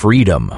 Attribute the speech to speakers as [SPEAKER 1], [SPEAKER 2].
[SPEAKER 1] freedom.